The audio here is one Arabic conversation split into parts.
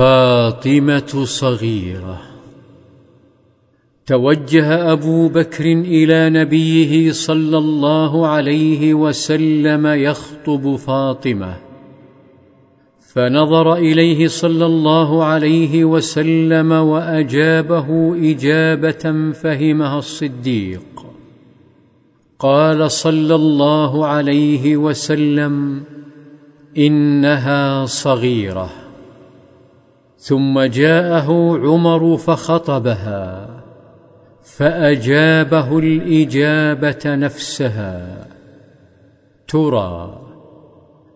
فاطمة صغيرة. توجه أبو بكر إلى نبيه صلى الله عليه وسلم يخطب فاطمة. فنظر إليه صلى الله عليه وسلم وأجابه إجابة فهمها الصديق. قال صلى الله عليه وسلم إنها صغيرة. ثم جاءه عمر فخطبها فأجابه الإجابة نفسها. ترى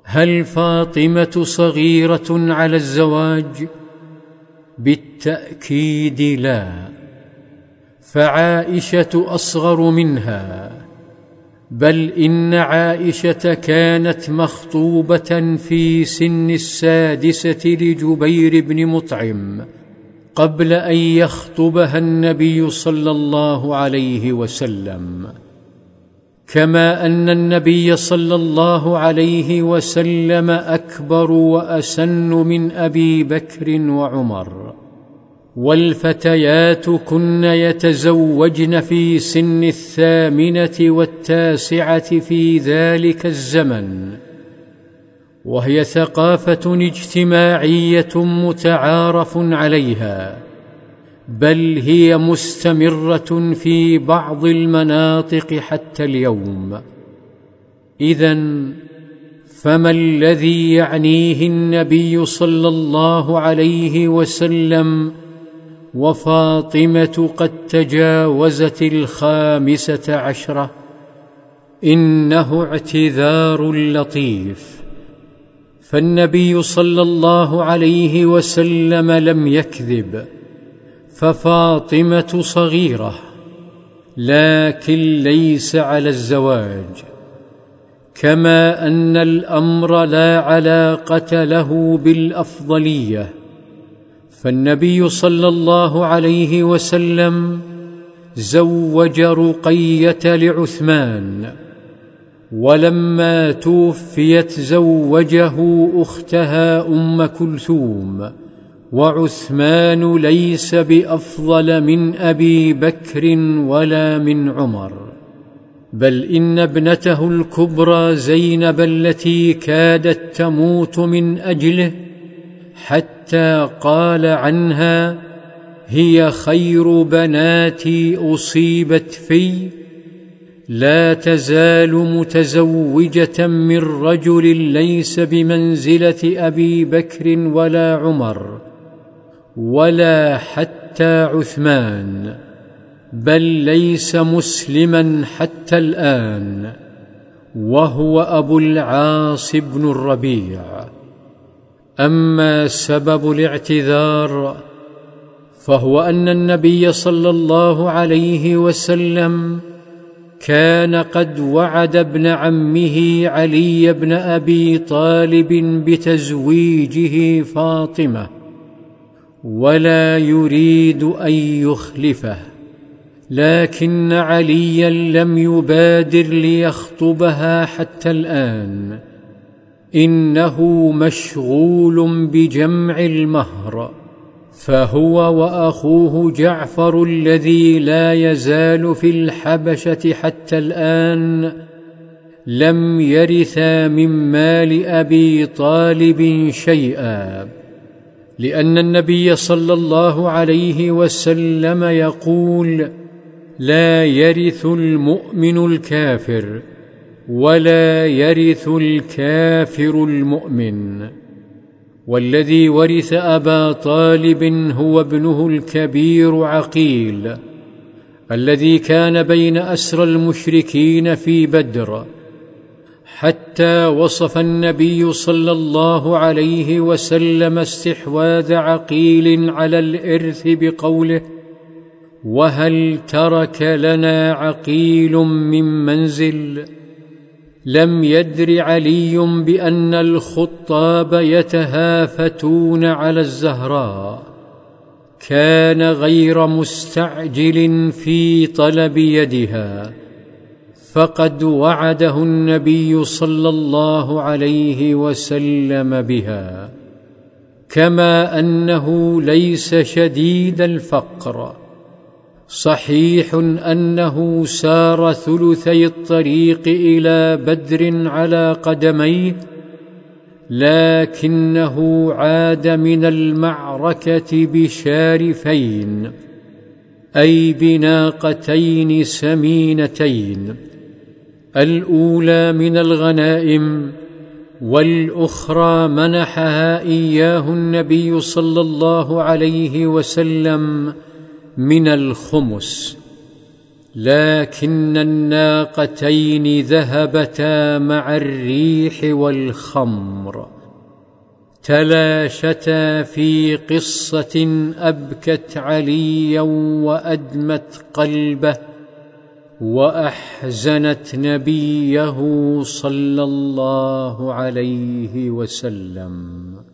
هل فاطمة صغيرة على الزواج؟ بالتأكيد لا فعائشة أصغر منها. بل إن عائشة كانت مخطوبة في سن السادسة لجبير بن مطعم قبل أن يخطبها النبي صلى الله عليه وسلم. كما أن النبي صلى الله عليه وسلم أكبر وأسن من أبي بكر وعمر. والفتيات كن يتزوجن في سن الثامنة والتاسعة في ذلك الزمن. وهي ثقافة اجتماعية متعارف عليها بل هي مستمرة في بعض المناطق حتى اليوم. اذا فما الذي يعنيه النبي صلى الله عليه وسلم وفاطمة قد تجاوزت الخامسة عشرة. إنه اعتذار لطيف. فالنبي صلى الله عليه وسلم لم يكذب. ففاطمة صغيرة لكن ليس على الزواج. كما أن الأمر لا علاقة له بالأفضلية. فالنبي صلى الله عليه وسلم زوج رقية لعثمان ولما توفيت زوجه أختها أم كلثوم وعثمان ليس بأفضل من أبي بكر ولا من عمر بل إن ابنته الكبرى زينب التي كادت تموت من أجله حتى قال عنها هي خير بناتي أصيبت في لا تزال متزوجة من رجل ليس بمنزلة أبي بكر ولا عمر ولا حتى عثمان بل ليس مسلما حتى الآن وهو أبو العاص بن الربيع. أما سبب الاعتذار فهو أن النبي صلى الله عليه وسلم كان قد وعد ابن عمه علي بن أبي طالب بتزويجه فاطمة ولا يريد أن يخلفه لكن عليا لم يبادر ليخطبها حتى الآن. إنه مشغول بجمع المهر فهو وأخوه جعفر الذي لا يزال في الحبشة حتى الآن لم يرثا من مال أبي طالب شيئا لأن النبي صلى الله عليه وسلم يقول لا يرث المؤمن الكافر ولا يرث الكافر المؤمن. والذي ورث أبا طالب هو ابنه الكبير عقيل الذي كان بين اسرى المشركين في بدر حتى وصف النبي صلى الله عليه وسلم استحواذ عقيل على الإرث بقوله وهل ترك لنا عقيل من منزل؟ لم يدر علي بأن الخطاب يتهافتون على الزهراء. كان غير مستعجل في طلب يدها. فقد وعده النبي صلى الله عليه وسلم بها. كما أنه ليس شديد الفقر. صحيح أنه سار ثلثي الطريق إلى بدر على قدميه لكنه عاد من المعركة بشارفين أي بناقتين سمينتين الأولى من الغنائم والأخرى منحها إياه النبي صلى الله عليه وسلم من الخمس لكن الناقتين ذهبتا مع الريح والخمر. تلاشتا في قصة أبكت عليا وأدمت قلبه وأحزنت نبيه صلى الله عليه وسلم.